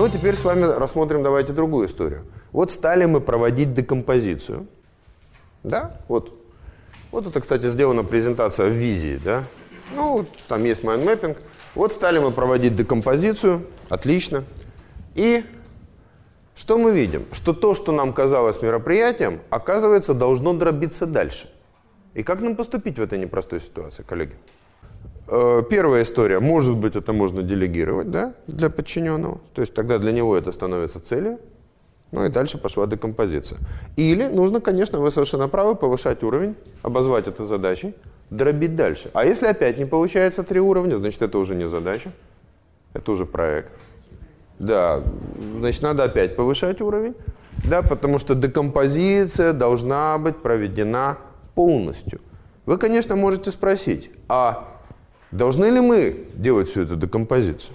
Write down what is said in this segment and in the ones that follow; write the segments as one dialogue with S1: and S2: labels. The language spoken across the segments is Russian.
S1: Ну, теперь с вами рассмотрим, давайте, другую историю. Вот стали мы проводить декомпозицию. Да, вот. Вот это, кстати, сделана презентация в Visio, да. Ну, там есть mind mapping. Вот стали мы проводить декомпозицию. Отлично. И что мы видим? Что то, что нам казалось мероприятием, оказывается, должно дробиться дальше. И как нам поступить в этой непростой ситуации, коллеги? Э, первая история, может быть, это можно делегировать да, для подчиненного. То есть тогда для него это становится целью. Ну и дальше пошла декомпозиция. Или нужно, конечно, вы совершенно правы, повышать уровень, обозвать это задачей, дробить дальше. А если опять не получается три уровня, значит, это уже не задача, это уже проект. Да, значит, надо опять повышать уровень, да, потому что декомпозиция должна быть проведена полностью. Вы, конечно, можете спросить, а должны ли мы делать всю эту декомпозицию?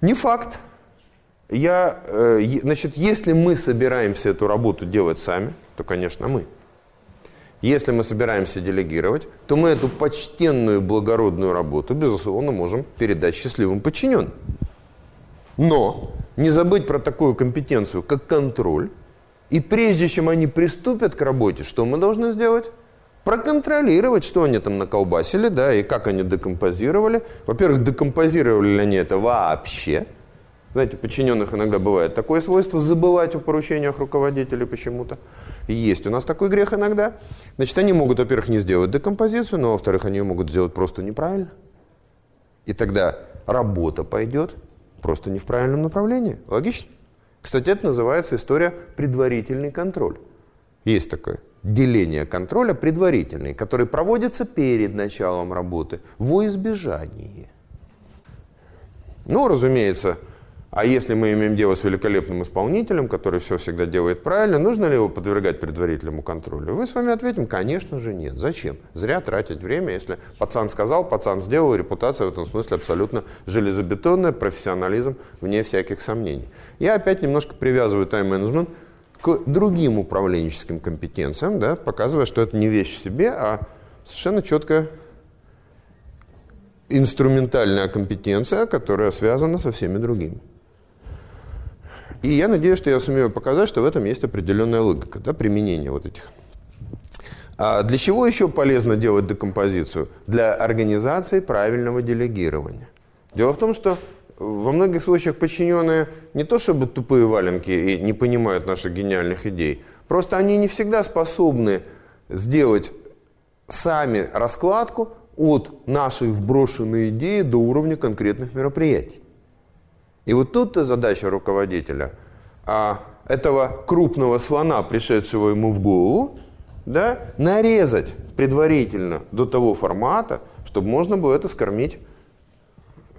S1: Не факт. Я, э, значит, если мы собираемся эту работу делать сами, то, конечно, мы. Если мы собираемся делегировать, то мы эту почтенную, благородную работу, безусловно, можем передать счастливым подчиненным. Но не забыть про такую компетенцию, как контроль. И прежде чем они приступят к работе, что мы должны сделать? Проконтролировать, что они там наколбасили, да, и как они декомпозировали. Во-первых, декомпозировали ли они это вообще? Знаете, подчиненных иногда бывает такое свойство забывать о поручениях руководителей почему-то. Есть у нас такой грех иногда. Значит, они могут, во-первых, не сделать декомпозицию, но, во-вторых, они могут сделать просто неправильно. И тогда работа пойдет просто не в правильном направлении. Логично? Кстати, это называется история предварительный контроль. Есть такое деление контроля предварительный, который проводится перед началом работы во избежание. Ну, разумеется, а если мы имеем дело с великолепным исполнителем, который все всегда делает правильно, нужно ли его подвергать предварительному контролю? Вы с вами ответим, конечно же нет. Зачем? Зря тратить время, если пацан сказал, пацан сделал, репутация в этом смысле абсолютно железобетонная, профессионализм вне всяких сомнений. Я опять немножко привязываю тайм-менеджмент к другим управленческим компетенциям, да, показывая, что это не вещь в себе, а совершенно четкая инструментальная компетенция, которая связана со всеми другими. И я надеюсь, что я сумею показать, что в этом есть определенная логика, да, применения вот этих. А для чего еще полезно делать декомпозицию? Для организации правильного делегирования. Дело в том, что во многих случаях подчиненные не то чтобы тупые валенки и не понимают наших гениальных идей, просто они не всегда способны сделать сами раскладку от нашей вброшенной идеи до уровня конкретных мероприятий. И вот тут-то задача руководителя а, этого крупного слона, пришедшего ему в голову, да, нарезать предварительно до того формата, чтобы можно было это скормить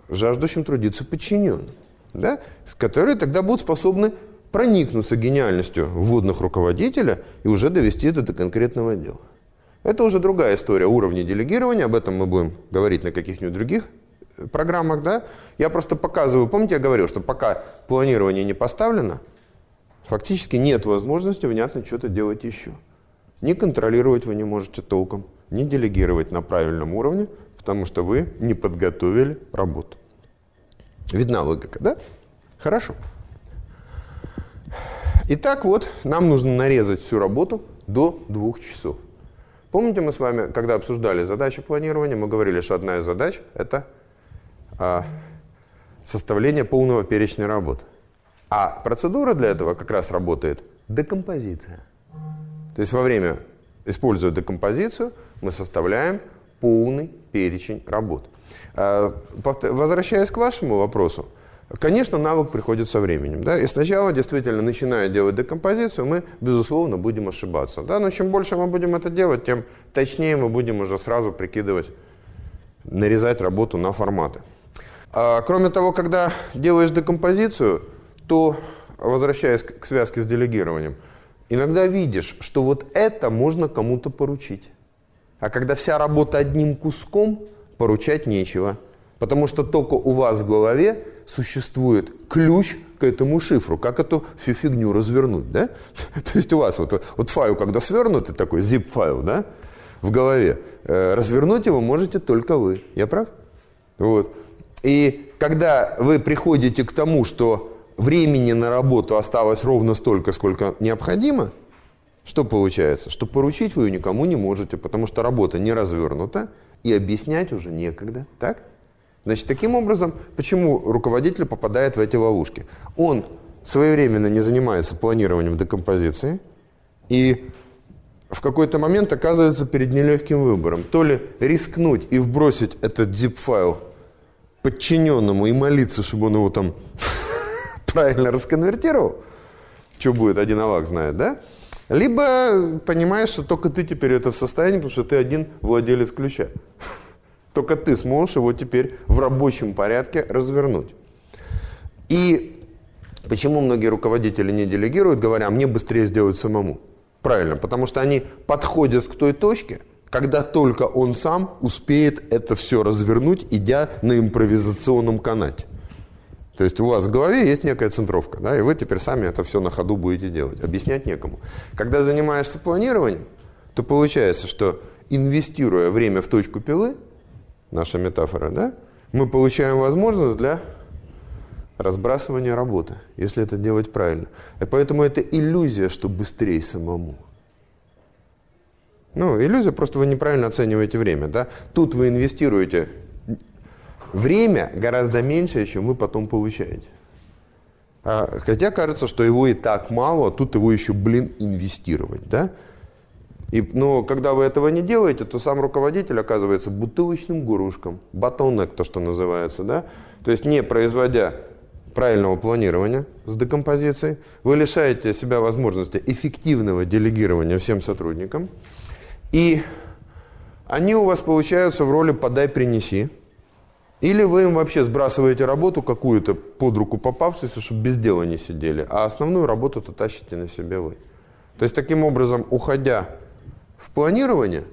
S1: жаждущим трудиться подчиненным, да, которые тогда будут способны проникнуться гениальностью вводных руководителя и уже довести это до конкретного дела. Это уже другая история уровня делегирования, об этом мы будем говорить на каких-нибудь других программах, да, я просто показываю, помните, я говорил, что пока планирование не поставлено, фактически нет возможности внятно что-то делать еще. Не контролировать вы не можете толком, не делегировать на правильном уровне, потому что вы не подготовили работу. Видна логика, да? Хорошо. Итак, вот нам нужно нарезать всю работу до двух часов. Помните, мы с вами, когда обсуждали задачи планирования, мы говорили, что одна из задач – это а, составление полного перечня работ. А процедура для этого как раз работает декомпозиция. То есть во время, используя декомпозицию, мы составляем полный перечень работ. А, возвращаясь к вашему вопросу, Конечно, навык приходит со временем. Да? И сначала, действительно, начиная делать декомпозицию, мы, безусловно, будем ошибаться. Да? Но чем больше мы будем это делать, тем точнее мы будем уже сразу прикидывать, нарезать работу на форматы. А, кроме того, когда делаешь декомпозицию, то, возвращаясь к связке с делегированием, иногда видишь, что вот это можно кому-то поручить. А когда вся работа одним куском, поручать нечего. Потому что только у вас в голове существует ключ к этому шифру. Как эту всю фигню развернуть, да? То есть у вас вот, вот файл, когда свернутый такой zip-файл, да, в голове, э, развернуть его можете только вы. Я прав? Вот. И когда вы приходите к тому, что времени на работу осталось ровно столько, сколько необходимо, что получается? Что поручить вы ее никому не можете, потому что работа не развернута, и объяснять уже некогда, так? Значит, таким образом, почему руководитель попадает в эти ловушки? Он своевременно не занимается планированием декомпозиции, и в какой-то момент оказывается перед нелегким выбором. То ли рискнуть и вбросить этот zip-файл подчиненному и молиться, чтобы он его там правильно расконвертировал, что будет, один Аллах знает, да? Либо понимаешь, что только ты теперь это в состоянии, потому что ты один владелец ключа. Только ты сможешь его теперь в рабочем порядке развернуть. И почему многие руководители не делегируют, говоря, «А мне быстрее сделать самому? Правильно, потому что они подходят к той точке, когда только он сам успеет это все развернуть, идя на импровизационном канате. То есть у вас в голове есть некая центровка, да, и вы теперь сами это все на ходу будете делать. Объяснять некому. Когда занимаешься планированием, то получается, что инвестируя время в точку пилы, наша метафора, да, мы получаем возможность для разбрасывания работы, если это делать правильно. И поэтому это иллюзия, что быстрее самому. Ну, иллюзия, просто вы неправильно оцениваете время, да. Тут вы инвестируете время гораздо меньше, чем вы потом получаете. А, хотя кажется, что его и так мало, тут его еще, блин, инвестировать, да? И, но когда вы этого не делаете, то сам руководитель оказывается бутылочным гурушком, батонек, то, что называется, да? То есть не производя правильного планирования с декомпозицией, вы лишаете себя возможности эффективного делегирования всем сотрудникам, и они у вас получаются в роли «подай-принеси», или вы им вообще сбрасываете работу какую-то под руку попавшуюся, чтобы без дела не сидели, а основную работу-то тащите на себе вы. То есть таким образом, уходя в планирование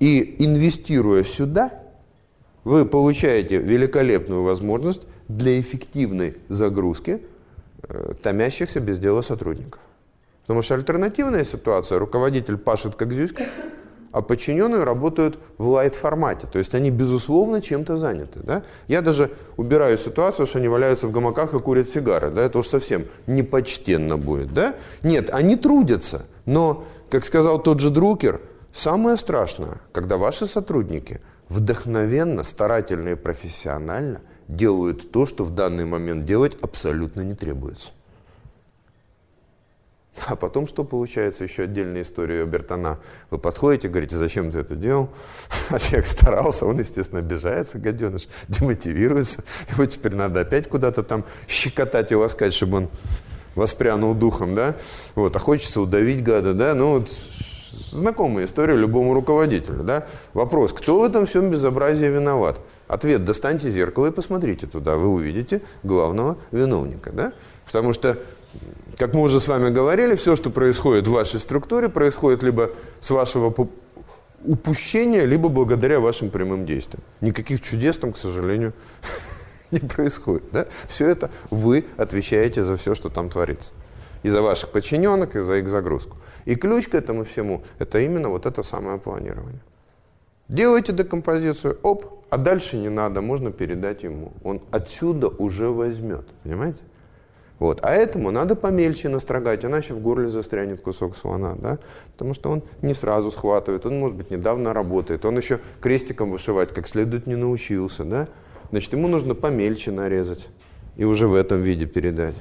S1: и инвестируя сюда, вы получаете великолепную возможность для эффективной загрузки э, томящихся без дела сотрудников. Потому что альтернативная ситуация, руководитель пашет как зюська, а подчиненные работают в лайт-формате. То есть они, безусловно, чем-то заняты. Да? Я даже убираю ситуацию, что они валяются в гамаках и курят сигары. Да? Это уж совсем непочтенно будет. Да? Нет, они трудятся. Но, как сказал тот же Друкер, самое страшное, когда ваши сотрудники вдохновенно, старательно и профессионально делают то, что в данный момент делать абсолютно не требуется. А потом что получается? Еще отдельная история Бертона. Вы подходите, говорите, зачем ты это делал? А человек старался, он, естественно, обижается, гаденыш, демотивируется. Его теперь надо опять куда-то там щекотать и ласкать, чтобы он воспрянул духом, да? Вот, а хочется удавить гада, да? Ну, вот, знакомая история любому руководителю, да? Вопрос, кто в этом всем безобразии виноват? Ответ, достаньте зеркало и посмотрите туда, вы увидите главного виновника, да? Потому что как мы уже с вами говорили, все, что происходит в вашей структуре, происходит либо с вашего упущения, либо благодаря вашим прямым действиям. Никаких чудес там, к сожалению, не происходит. Да? Все это вы отвечаете за все, что там творится. И за ваших подчиненных, и за их загрузку. И ключ к этому всему – это именно вот это самое планирование. Делайте декомпозицию, оп, а дальше не надо, можно передать ему. Он отсюда уже возьмет, понимаете? Вот. А этому надо помельче настрогать, иначе в горле застрянет кусок слона. Да? Потому что он не сразу схватывает, он, может быть, недавно работает, он еще крестиком вышивать как следует не научился. Да? Значит, ему нужно помельче нарезать и уже в этом виде передать.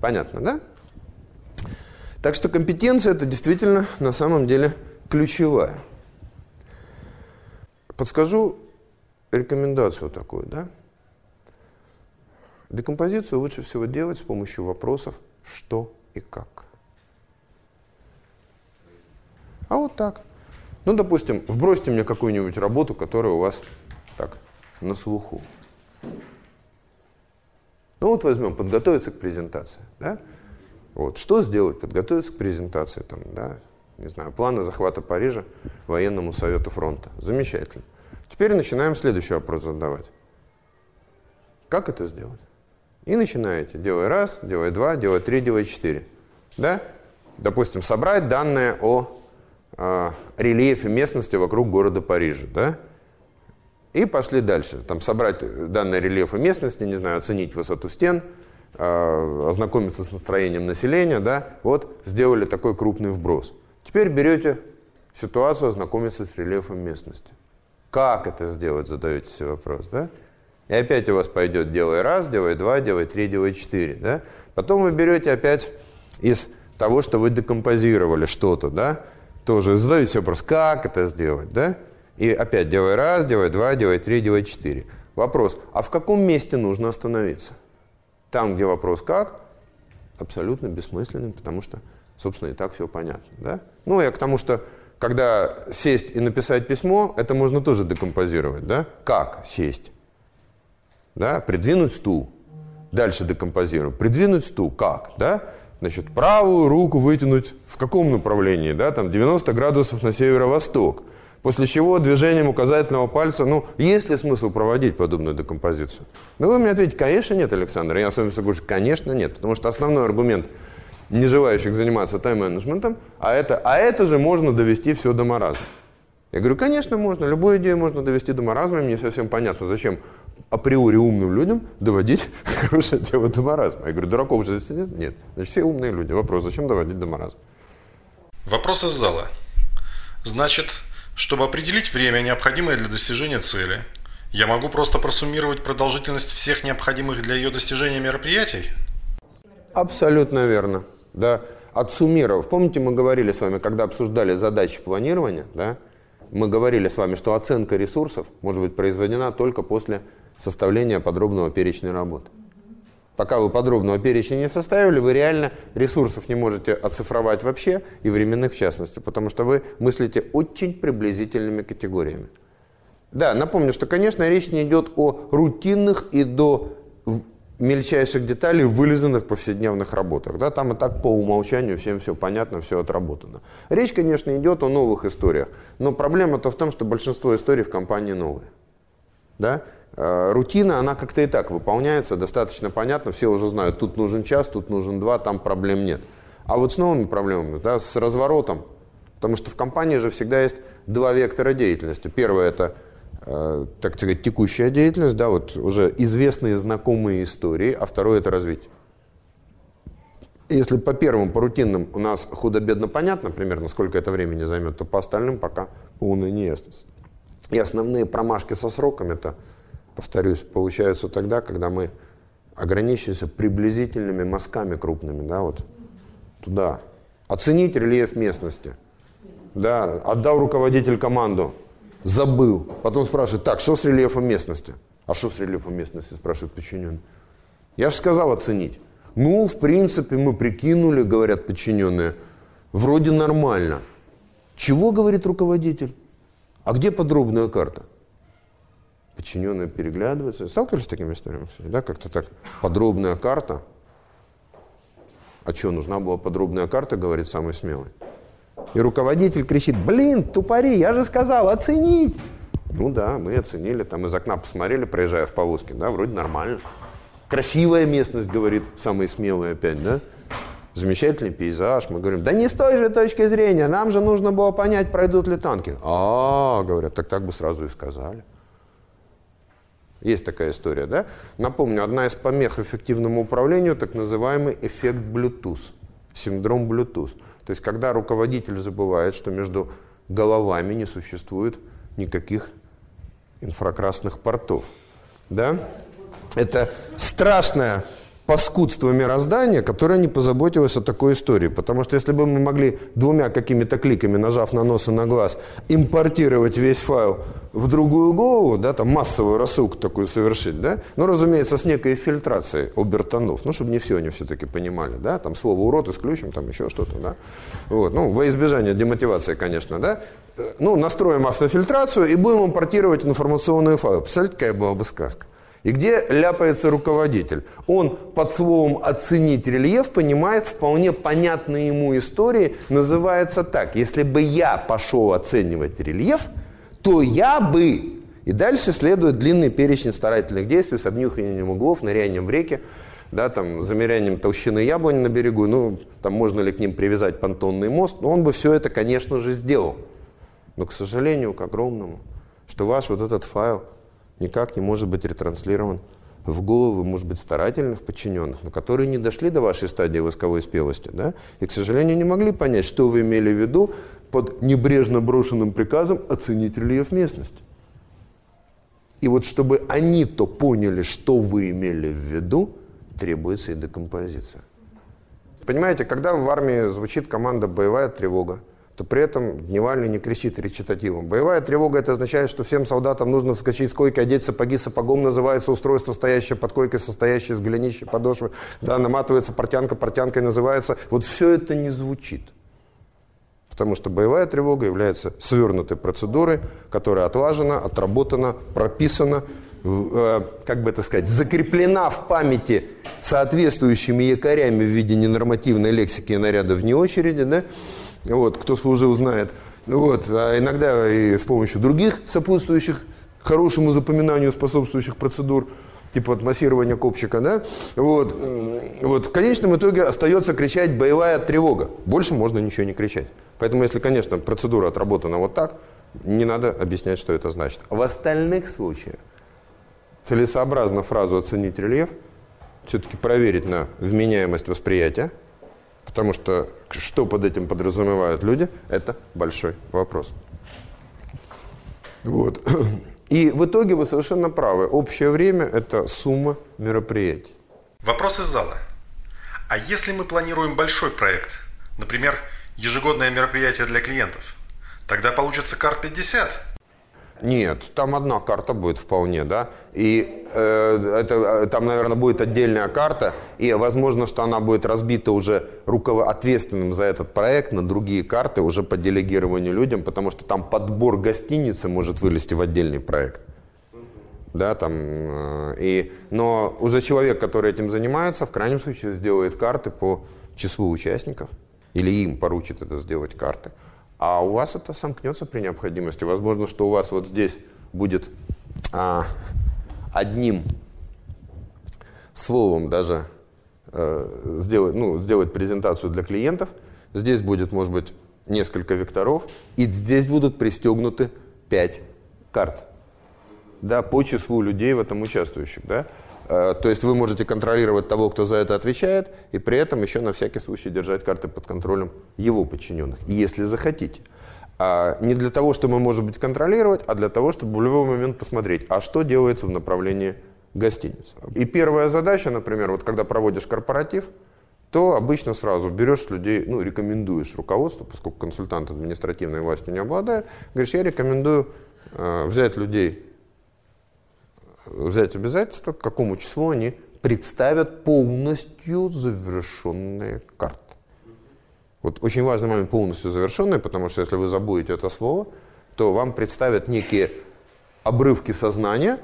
S1: Понятно, да? Так что компетенция – это действительно на самом деле ключевая. Подскажу рекомендацию такую, да? Декомпозицию лучше всего делать с помощью вопросов «что» и «как». А вот так. Ну, допустим, вбросьте мне какую-нибудь работу, которая у вас так, на слуху. Ну вот возьмем, подготовиться к презентации. Да? Вот. Что сделать? Подготовиться к презентации. Там, да? Не знаю, планы захвата Парижа военному совету фронта. Замечательно. Теперь начинаем следующий вопрос задавать. Как это сделать? И начинаете. Делай раз, делай два, делай три, делай четыре. Да? Допустим, собрать данные о э, рельефе местности вокруг города Парижа. Да? И пошли дальше. Там собрать данные рельефа местности, не знаю, оценить высоту стен, э, ознакомиться с настроением населения, да, вот сделали такой крупный вброс. Теперь берете ситуацию, ознакомиться с рельефом местности. Как это сделать, задаете себе вопрос, да? И опять у вас пойдет делай раз, делай два, делай три, делай четыре, да? Потом вы берете опять из того, что вы декомпозировали что-то, да? Тоже задаете вопрос, как это сделать, да? И опять делай раз, делай два, делай три, делай четыре. Вопрос, а в каком месте нужно остановиться? Там, где вопрос как, абсолютно бессмысленный, потому что, собственно, и так все понятно, да? Ну, я к тому, что когда сесть и написать письмо, это можно тоже декомпозировать, да? Как сесть? Да? Придвинуть стул. Дальше декомпозируем. Придвинуть стул. Как? Да? Значит, правую руку вытянуть в каком направлении? Да? Там 90 градусов на северо-восток. После чего движением указательного пальца, ну, есть ли смысл проводить подобную декомпозицию? Ну, вы мне ответите, конечно нет, Александр. Я с вами соглашусь, конечно нет. Потому что основной аргумент – не желающих заниматься тайм-менеджментом, а это, а это же можно довести все до маразма. Я говорю, конечно, можно, любую идею можно довести до маразма, мне совсем понятно, зачем априори умным людям доводить хорошее дело до маразма. Я говорю, дураков же здесь нет? Нет. Значит, все умные люди. Вопрос, зачем доводить до маразма?
S2: Вопрос из зала. Значит, чтобы определить время, необходимое для достижения цели, я могу просто просуммировать продолжительность всех необходимых для ее достижения мероприятий?
S1: Абсолютно верно да, отсуммировав. Помните, мы говорили с вами, когда обсуждали задачи планирования, да, мы говорили с вами, что оценка ресурсов может быть произведена только после составления подробного перечня работы. Пока вы подробного перечня не составили, вы реально ресурсов не можете оцифровать вообще, и временных в частности, потому что вы мыслите очень приблизительными категориями. Да, напомню, что, конечно, речь не идет о рутинных и до мельчайших деталей, вылизанных в повседневных работах. Да, там и так по умолчанию всем все понятно, все отработано. Речь, конечно, идет о новых историях, но проблема-то в том, что большинство историй в компании новые. Да? Э, рутина, она как-то и так выполняется, достаточно понятно, все уже знают, тут нужен час, тут нужен два, там проблем нет. А вот с новыми проблемами, да, с разворотом, потому что в компании же всегда есть два вектора деятельности. Первое – это так сказать, текущая деятельность, да, вот уже известные знакомые истории, а второе это развитие. Если по первым, по рутинным у нас худо-бедно понятно примерно, сколько это времени займет, то по остальным пока полная неясность. И основные промашки со сроками это, повторюсь, получаются тогда, когда мы ограничиваемся приблизительными мазками крупными, да, вот туда. Оценить рельеф местности. Да, отдал руководитель команду, забыл. Потом спрашивает, так, что с рельефом местности? А что с рельефом местности, спрашивает подчиненный. Я же сказал оценить. Ну, в принципе, мы прикинули, говорят подчиненные, вроде нормально. Чего, говорит руководитель? А где подробная карта? Подчиненные переглядываются. Сталкивались с такими историями? Да, как-то так. Подробная карта. А что, нужна была подробная карта, говорит самый смелый. И руководитель кричит, блин, тупари, я же сказал, оценить. Ну да, мы оценили, там из окна посмотрели, проезжая в повозке, да, вроде нормально. Красивая местность, говорит самый смелый опять, да. Замечательный пейзаж. Мы говорим, да не с той же точки зрения, нам же нужно было понять, пройдут ли танки. А, говорят, так так бы сразу и сказали. Есть такая история, да? Напомню, одна из помех эффективному управлению, так называемый эффект Bluetooth, синдром Bluetooth. То есть, когда руководитель забывает, что между головами не существует никаких инфракрасных портов. Да? Это страшная паскудство мироздания, которое не позаботилось о такой истории. Потому что если бы мы могли двумя какими-то кликами, нажав на нос и на глаз, импортировать весь файл в другую голову, да, там массовую рассылку такую совершить, да, ну, разумеется, с некой фильтрацией обертонов, ну, чтобы не все они все-таки понимали, да, там слово урод исключим, там еще что-то, да, вот, ну, во избежание демотивации, конечно, да, ну, настроим автофильтрацию и будем импортировать информационные файлы. Представляете, какая была бы сказка? И где ляпается руководитель? Он под словом «оценить рельеф» понимает вполне понятные ему истории, называется так. Если бы я пошел оценивать рельеф, то я бы... И дальше следует длинный перечень старательных действий с обнюхиванием углов, нырянием в реке, да, там, замерянием толщины яблони на берегу, ну, там можно ли к ним привязать понтонный мост, но он бы все это, конечно же, сделал. Но, к сожалению, к огромному, что ваш вот этот файл – никак не может быть ретранслирован в головы, может быть, старательных подчиненных, но которые не дошли до вашей стадии восковой спелости, да, и, к сожалению, не могли понять, что вы имели в виду под небрежно брошенным приказом оценить рельеф местности. И вот чтобы они-то поняли, что вы имели в виду, требуется и декомпозиция. Понимаете, когда в армии звучит команда «боевая тревога», то при этом Дневальный не кричит речитативом. Боевая тревога – это означает, что всем солдатам нужно вскочить с койки, одеть сапоги. Сапогом называется устройство, стоящее под койкой, состоящее из голенища, подошвы. Да, наматывается портянка, портянкой называется. Вот все это не звучит. Потому что боевая тревога является свернутой процедурой, которая отлажена, отработана, прописана, э, как бы это сказать, закреплена в памяти соответствующими якорями в виде ненормативной лексики и наряда вне очереди, да, вот, кто служил, знает. Вот, а иногда и с помощью других сопутствующих хорошему запоминанию способствующих процедур, типа вот массирования копчика, да, вот, вот, в конечном итоге остается кричать боевая тревога. Больше можно ничего не кричать. Поэтому, если, конечно, процедура отработана вот так, не надо объяснять, что это значит. В остальных случаях целесообразно фразу оценить рельеф, все-таки проверить на вменяемость восприятия, Потому что что под этим подразумевают люди, это большой вопрос. Вот. И в итоге вы совершенно правы. Общее время – это сумма мероприятий.
S2: Вопрос из зала. А если мы планируем большой проект, например, ежегодное мероприятие для клиентов, тогда получится карт 50?
S1: Нет, там одна карта будет вполне, да. И э, это, э, там, наверное, будет отдельная карта, и возможно, что она будет разбита уже руково ответственным за этот проект на другие карты уже по делегированию людям, потому что там подбор гостиницы может вылезти в отдельный проект. Да, там, э, и, но уже человек, который этим занимается, в крайнем случае сделает карты по числу участников, или им поручит это сделать карты а у вас это сомкнется при необходимости. Возможно, что у вас вот здесь будет а, одним словом даже э, сделать, ну, сделать презентацию для клиентов. Здесь будет, может быть, несколько векторов, и здесь будут пристегнуты 5 карт да, по числу людей в этом участвующих. Да? Э, то есть вы можете контролировать того, кто за это отвечает, и при этом еще на всякий случай держать карты под контролем его подчиненных, если захотите. А не для того, чтобы, может быть, контролировать, а для того, чтобы в любой момент посмотреть, а что делается в направлении гостиниц. И первая задача, например, вот когда проводишь корпоратив, то обычно сразу берешь людей, ну, рекомендуешь руководству, поскольку консультант административной властью не обладает, говоришь, я рекомендую э, взять людей взять обязательство, к какому числу они представят полностью завершенные карты. Вот очень важный момент полностью завершенные, потому что если вы забудете это слово, то вам представят некие обрывки сознания,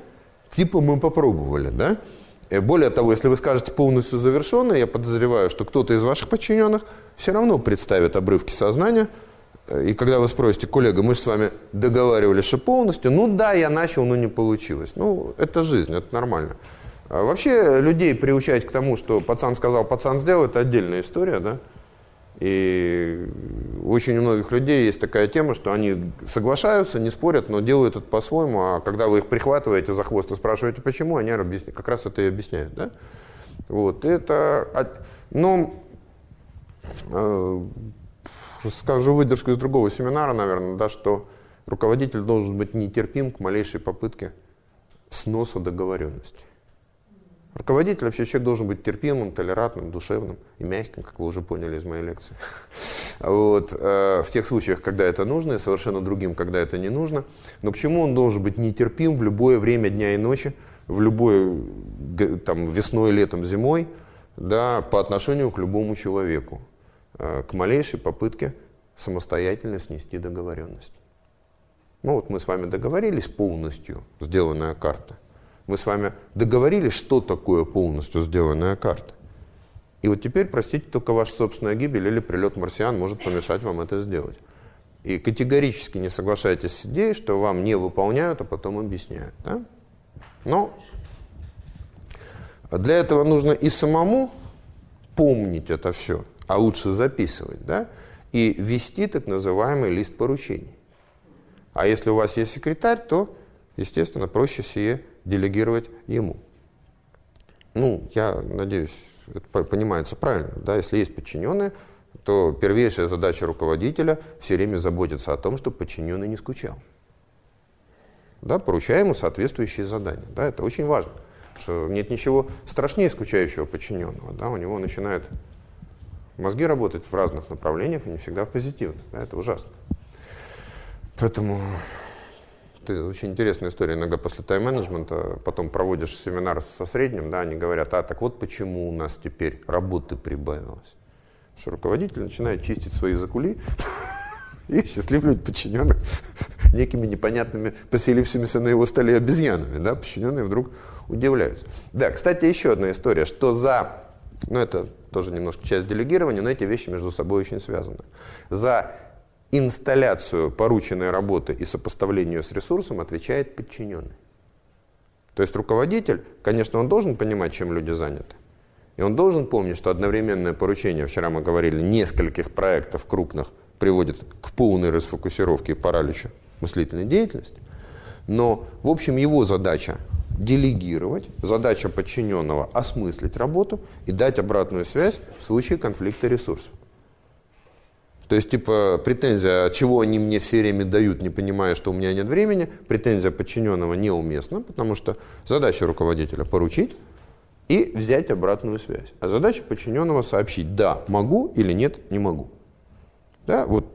S1: типа мы попробовали, да? И более того, если вы скажете полностью завершенные, я подозреваю, что кто-то из ваших подчиненных все равно представит обрывки сознания, и когда вы спросите, коллега, мы же с вами договаривались, что полностью, ну да, я начал, но не получилось. Ну, это жизнь, это нормально. А вообще людей приучать к тому, что пацан сказал, пацан сделал, это отдельная история, да. И очень у многих людей есть такая тема, что они соглашаются, не спорят, но делают это по-своему, а когда вы их прихватываете за хвост и спрашиваете, почему, они как раз это и объясняют, да. Вот, это, но э, скажу выдержку из другого семинара, наверное, да, что руководитель должен быть нетерпим к малейшей попытке сноса договоренности. Руководитель, вообще человек должен быть терпимым, толерантным, душевным и мягким, как вы уже поняли из моей лекции. Вот, э, в тех случаях, когда это нужно, и совершенно другим, когда это не нужно. Но почему он должен быть нетерпим в любое время дня и ночи, в любое, там, весной, летом, зимой, да, по отношению к любому человеку? Э, к малейшей попытке самостоятельно снести договоренность. Ну вот мы с вами договорились полностью сделанная карта. Мы с вами договорились, что такое полностью сделанная карта. И вот теперь, простите, только ваша собственная гибель или прилет марсиан может помешать вам это сделать. И категорически не соглашайтесь с идеей, что вам не выполняют, а потом объясняют. Да? Но для этого нужно и самому помнить это все, а лучше записывать, да, и вести так называемый лист поручений. А если у вас есть секретарь, то естественно, проще сие делегировать ему. Ну, я надеюсь, это понимается правильно. Да? Если есть подчиненные, то первейшая задача руководителя все время заботиться о том, чтобы подчиненный не скучал. Да, поручая ему соответствующие задания. Да, это очень важно. Что нет ничего страшнее скучающего подчиненного. Да, у него начинают мозги работать в разных направлениях и не всегда в позитивных. Это ужасно. Поэтому это очень интересная история. Иногда после тайм-менеджмента потом проводишь семинар со средним, да, они говорят, а так вот почему у нас теперь работы прибавилось. Что руководитель начинает чистить свои закули и счастливливать подчиненных некими непонятными поселившимися на его столе обезьянами. Да? Подчиненные вдруг удивляются. Да, кстати, еще одна история, что за, ну это тоже немножко часть делегирования, но эти вещи между собой очень связаны. За инсталляцию порученной работы и сопоставление ее с ресурсом отвечает подчиненный. То есть руководитель, конечно, он должен понимать, чем люди заняты. И он должен помнить, что одновременное поручение, вчера мы говорили, нескольких проектов крупных приводит к полной расфокусировке и параличу мыслительной деятельности. Но, в общем, его задача делегировать, задача подчиненного осмыслить работу и дать обратную связь в случае конфликта ресурсов. То есть, типа, претензия, чего они мне все время дают, не понимая, что у меня нет времени, претензия подчиненного неуместна, потому что задача руководителя поручить и взять обратную связь. А задача подчиненного сообщить, да, могу или нет, не могу. Да, вот,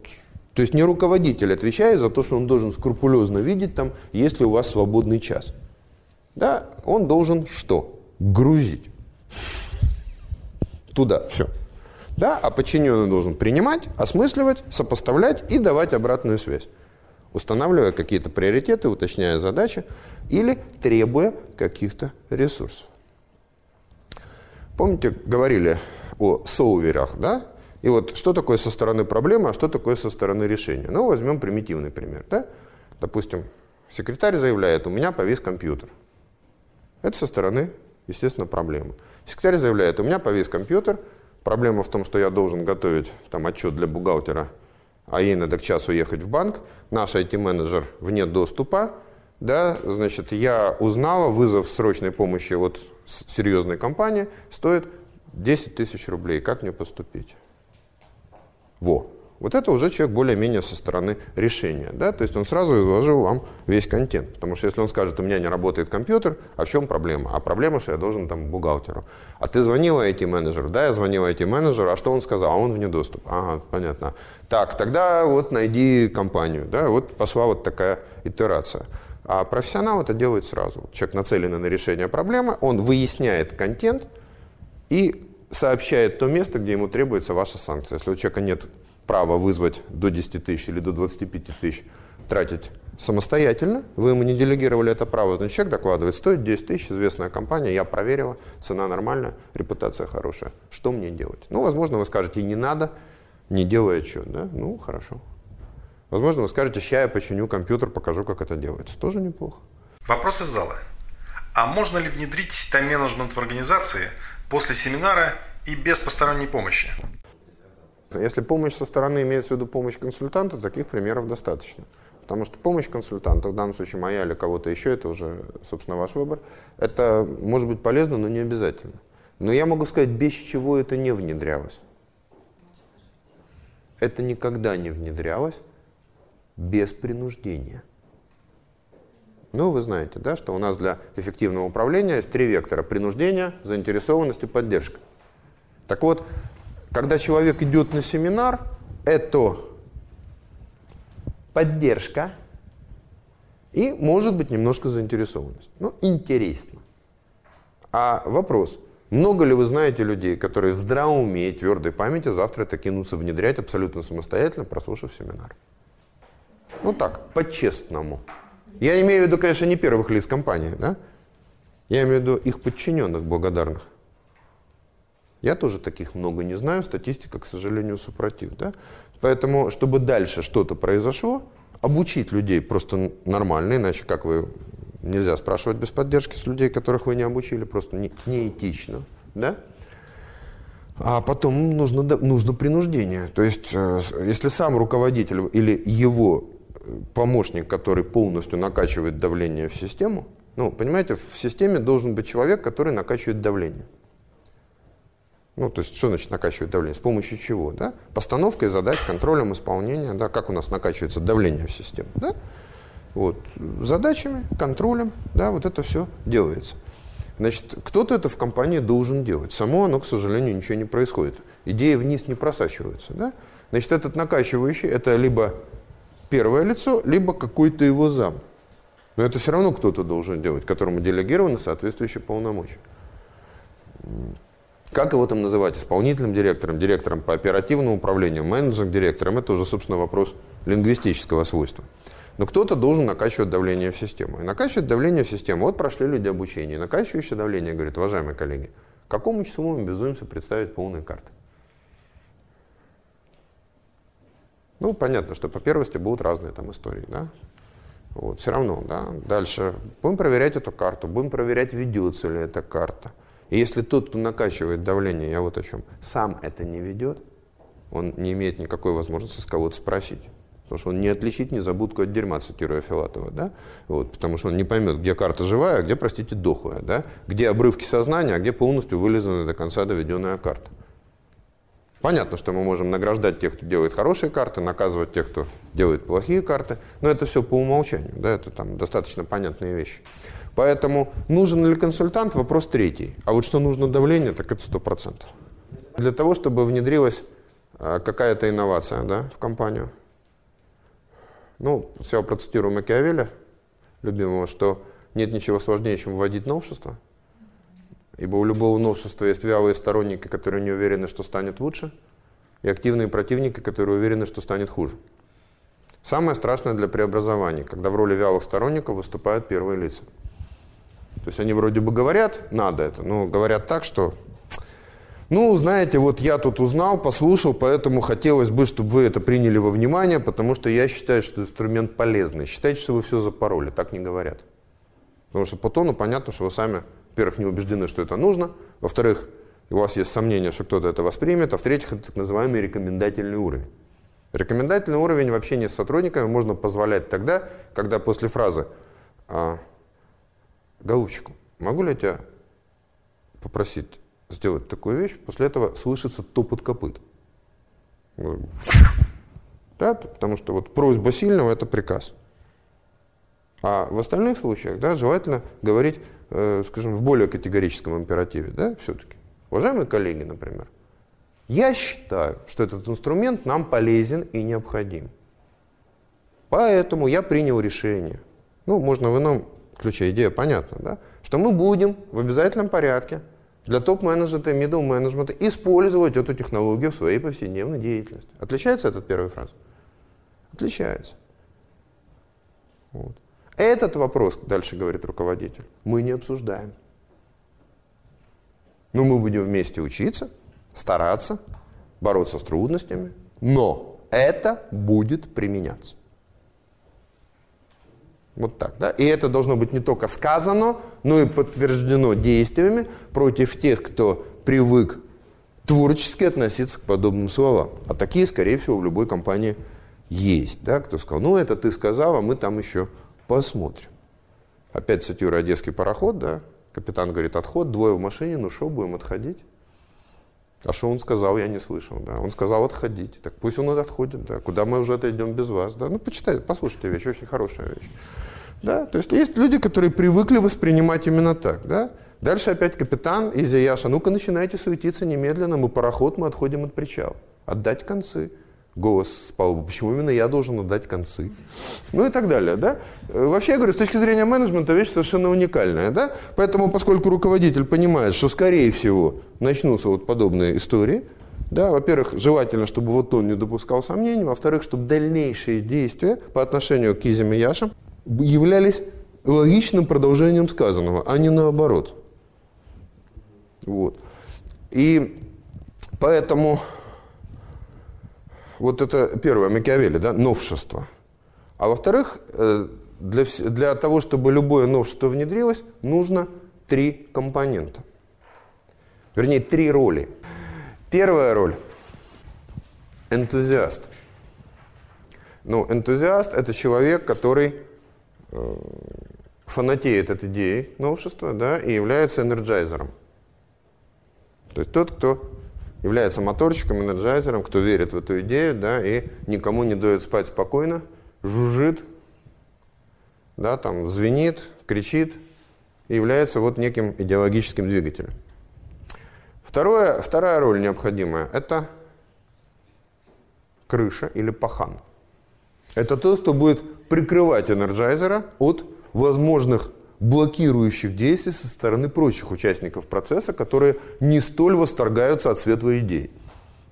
S1: то есть не руководитель отвечает за то, что он должен скрупулезно видеть, там, есть ли у вас свободный час. Да, он должен что? Грузить. Туда, все. Да? А подчиненный должен принимать, осмысливать, сопоставлять и давать обратную связь. Устанавливая какие-то приоритеты, уточняя задачи или требуя каких-то ресурсов. Помните, говорили о соуверях, да? И вот что такое со стороны проблемы, а что такое со стороны решения? Ну, возьмем примитивный пример, да? Допустим, секретарь заявляет, у меня повис компьютер. Это со стороны, естественно, проблемы. Секретарь заявляет, у меня повис компьютер – Проблема в том, что я должен готовить там отчет для бухгалтера, а ей надо к часу ехать в банк. Наш IT-менеджер вне доступа. Да, значит, я узнала, вызов срочной помощи от серьезной компании стоит 10 тысяч рублей. Как мне поступить? Во. Вот это уже человек более-менее со стороны решения. Да? То есть он сразу изложил вам весь контент. Потому что если он скажет, у меня не работает компьютер, а в чем проблема? А проблема, что я должен там бухгалтеру. А ты звонил IT-менеджеру? Да, я звонил IT-менеджеру. А что он сказал? А он вне доступа. Ага, понятно. Так, тогда вот найди компанию. Да? Вот пошла вот такая итерация. А профессионал это делает сразу. Человек нацеленный на решение проблемы, он выясняет контент и сообщает то место, где ему требуется ваша санкция. Если у человека нет право вызвать до 10 тысяч или до 25 тысяч тратить самостоятельно, вы ему не делегировали это право, значит, человек докладывает, стоит 10 тысяч, известная компания, я проверила, цена нормальная, репутация хорошая. Что мне делать? Ну, возможно, вы скажете, не надо, не делай отчет, да? Ну, хорошо. Возможно, вы скажете, ща я починю компьютер, покажу, как это делается. Тоже неплохо.
S2: Вопрос из зала. А можно ли внедрить тайм-менеджмент в организации после семинара и без посторонней помощи?
S1: Если помощь со стороны имеется в виду помощь консультанта, таких примеров достаточно. Потому что помощь консультанта, в данном случае моя или кого-то еще, это уже, собственно, ваш выбор, это может быть полезно, но не обязательно. Но я могу сказать, без чего это не внедрялось. Это никогда не внедрялось без принуждения. Ну, вы знаете, да, что у нас для эффективного управления есть три вектора. Принуждение, заинтересованность и поддержка. Так вот, когда человек идет на семинар, это поддержка и, может быть, немножко заинтересованность. Ну, интересно. А вопрос, много ли вы знаете людей, которые в здравом уме и твердой памяти завтра это кинутся внедрять абсолютно самостоятельно, прослушав семинар? Ну так, по-честному. Я имею в виду, конечно, не первых лиц компании, да? Я имею в виду их подчиненных благодарных. Я тоже таких много не знаю, статистика, к сожалению, супротив. Да? Поэтому, чтобы дальше что-то произошло, обучить людей просто нормально, иначе как вы нельзя спрашивать без поддержки с людей, которых вы не обучили, просто не, неэтично. Да? А потом нужно, нужно принуждение. То есть, э, если сам руководитель или его помощник, который полностью накачивает давление в систему. Ну, понимаете, в системе должен быть человек, который накачивает давление. Ну, то есть, что значит накачивать давление? С помощью чего? Да? Постановкой задач, контролем исполнения, да, как у нас накачивается давление в систему. Да? Вот, задачами, контролем, да, вот это все делается. Значит, кто-то это в компании должен делать. Само оно, к сожалению, ничего не происходит. Идеи вниз не просачиваются. Да? Значит, этот накачивающий – это либо первое лицо, либо какой-то его зам. Но это все равно кто-то должен делать, которому делегированы соответствующие полномочия. Как его там называть? Исполнительным директором, директором по оперативному управлению, менеджером, директором? Это уже, собственно, вопрос лингвистического свойства. Но кто-то должен накачивать давление в систему. И накачивать давление в систему. Вот прошли люди обучение. Накачивающее давление говорит, уважаемые коллеги, какому числу мы безумимся представить полные карты? Ну, понятно, что по первости будут разные там истории, да? Вот, все равно, да. Дальше будем проверять эту карту, будем проверять, ведется ли эта карта. И если тот, кто накачивает давление, я вот о чем, сам это не ведет, он не имеет никакой возможности с кого-то спросить. Потому что он не отличит незабудку от дерьма, цитируя Филатова, да? Вот, потому что он не поймет, где карта живая, а где, простите, дохлая, да? Где обрывки сознания, а где полностью вылизанная до конца доведенная карта. Понятно, что мы можем награждать тех, кто делает хорошие карты, наказывать тех, кто делает плохие карты, но это все по умолчанию, да, это там достаточно понятные вещи. Поэтому нужен ли консультант, вопрос третий. А вот что нужно давление, так это сто процентов. Для того, чтобы внедрилась а, какая-то инновация да, в компанию, ну, я процитирую Макиавеля, любимого, что нет ничего сложнее, чем вводить новшество. Ибо у любого новшества есть вялые сторонники, которые не уверены, что станет лучше, и активные противники, которые уверены, что станет хуже. Самое страшное для преобразований, когда в роли вялых сторонников выступают первые лица. То есть они вроде бы говорят, надо это, но говорят так, что ну, знаете, вот я тут узнал, послушал, поэтому хотелось бы, чтобы вы это приняли во внимание, потому что я считаю, что инструмент полезный. Считайте, что вы все запороли. Так не говорят. Потому что по тону понятно, что вы сами, во-первых, не убеждены, что это нужно, во-вторых, у вас есть сомнения, что кто-то это воспримет, а в-третьих, это так называемый рекомендательный уровень. Рекомендательный уровень в общении с сотрудниками можно позволять тогда, когда после фразы а, «Голубчик, могу ли я тебя попросить сделать такую вещь, после этого слышится топот копыт. Да, потому что вот просьба сильного – это приказ. А в остальных случаях да, желательно говорить, э, скажем, в более категорическом императиве, да, все-таки. Уважаемые коллеги, например, я считаю, что этот инструмент нам полезен и необходим. Поэтому я принял решение. Ну, можно в ином ключе, идея понятна, да? Что мы будем в обязательном порядке для топ-менеджмента и middle менеджмента использовать эту технологию в своей повседневной деятельности. Отличается этот первый фраз? Отличается. Вот. Этот вопрос, дальше говорит руководитель, мы не обсуждаем. Но мы будем вместе учиться, стараться, бороться с трудностями, но это будет применяться. Вот так, да? И это должно быть не только сказано, но и подтверждено действиями против тех, кто привык творчески относиться к подобным словам. А такие, скорее всего, в любой компании есть, да? Кто сказал, ну это ты сказал, а мы там еще посмотрим. Опять цитирую одесский пароход, да? Капитан говорит, отход, двое в машине, ну что, будем отходить? А что он сказал, я не слышал. Да. Он сказал, отходите. Так пусть он отходит. Да. Куда мы уже отойдем без вас? Да. Ну, почитайте, послушайте вещь, очень хорошая вещь. Да. То есть есть люди, которые привыкли воспринимать именно так. Да. Дальше опять капитан и Зияша. Ну-ка, начинайте суетиться немедленно. Мы пароход, мы отходим от причала. Отдать концы голос с палубы, почему именно я должен отдать концы, ну и так далее, да. Э, вообще, я говорю, с точки зрения менеджмента вещь совершенно уникальная, да, поэтому, поскольку руководитель понимает, что, скорее всего, начнутся вот подобные истории, да, во-первых, желательно, чтобы вот он не допускал сомнений, во-вторых, чтобы дальнейшие действия по отношению к Кизим и Яшам являлись логичным продолжением сказанного, а не наоборот. Вот. И поэтому вот это первое, Макиавелли, да, новшество. А во-вторых, э, для, для того, чтобы любое новшество внедрилось, нужно три компонента. Вернее, три роли. Первая роль – энтузиаст. Ну, энтузиаст – это человек, который э, фанатеет от идеи новшества да, и является энерджайзером. То есть тот, кто является моторчиком, энерджайзером, кто верит в эту идею да, и никому не дает спать спокойно, жужжит, да, там, звенит, кричит и является вот неким идеологическим двигателем. Второе, вторая роль необходимая – это крыша или пахан. Это тот, кто будет прикрывать энерджайзера от возможных блокирующих действий со стороны прочих участников процесса, которые не столь восторгаются от светлой идеи.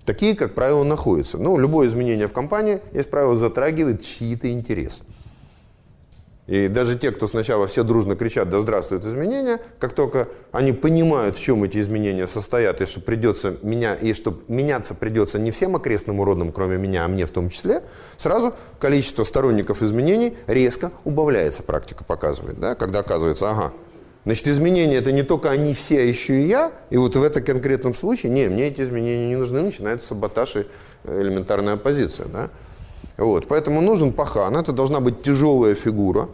S1: Такие, как правило, находятся. Ну, любое изменение в компании, есть правило, затрагивает чьи-то интересы. И даже те, кто сначала все дружно кричат «Да здравствуют изменения», как только они понимают, в чем эти изменения состоят, и что придется меня, и что меняться придется не всем окрестным уродам, кроме меня, а мне в том числе, сразу количество сторонников изменений резко убавляется, практика показывает. Да? Когда оказывается, ага, значит, изменения это не только они все, а еще и я, и вот в этом конкретном случае, не, мне эти изменения не нужны, начинается саботаж и элементарная оппозиция. Да? Вот, поэтому нужен пахан, это должна быть тяжелая фигура,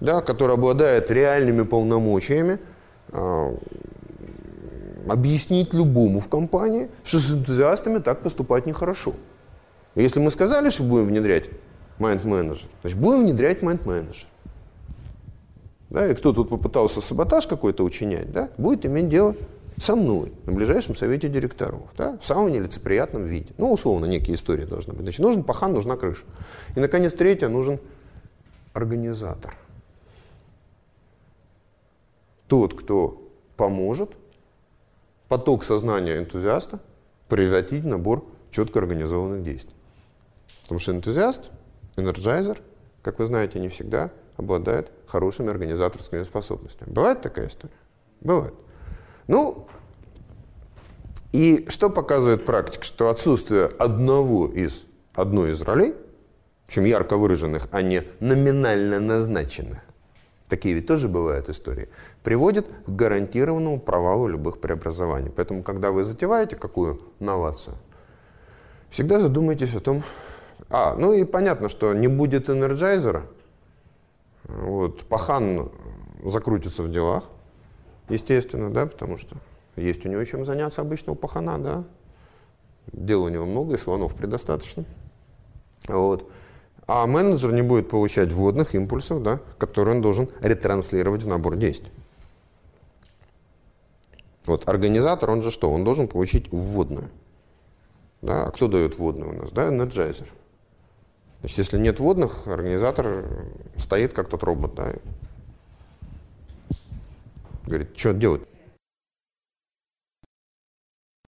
S1: да, которая обладает реальными полномочиями, э, объяснить любому в компании, что с энтузиастами так поступать нехорошо. Если мы сказали, что будем внедрять майнд-менеджер, значит будем внедрять майнд-менеджер. Да, и кто тут попытался саботаж какой-то учинять, да, будет иметь дело со мной на ближайшем совете директоров, да, в самом нелицеприятном виде. Ну, условно, некие истории должны быть. Значит, нужен пахан, нужна крыша. И, наконец, третье, нужен организатор. Тот, кто поможет поток сознания энтузиаста превратить в набор четко организованных действий. Потому что энтузиаст, энерджайзер, как вы знаете, не всегда обладает хорошими организаторскими способностями. Бывает такая история? Бывает. Ну, и что показывает практика? Что отсутствие одного из, одной из ролей, причем ярко выраженных, а не номинально назначенных, такие ведь тоже бывают истории, приводит к гарантированному провалу любых преобразований. Поэтому, когда вы затеваете какую новацию, всегда задумайтесь о том, а, ну и понятно, что не будет энерджайзера, вот, пахан закрутится в делах, естественно, да, потому что есть у него чем заняться обычного пахана, да. Дел у него много, и слонов предостаточно. Вот. А менеджер не будет получать вводных импульсов, да, которые он должен ретранслировать в набор действий. Вот организатор, он же что? Он должен получить вводную. Да? А кто дает вводную у нас? Да, энерджайзер. Значит, если нет вводных, организатор стоит как тот робот, да, говорит, что делать?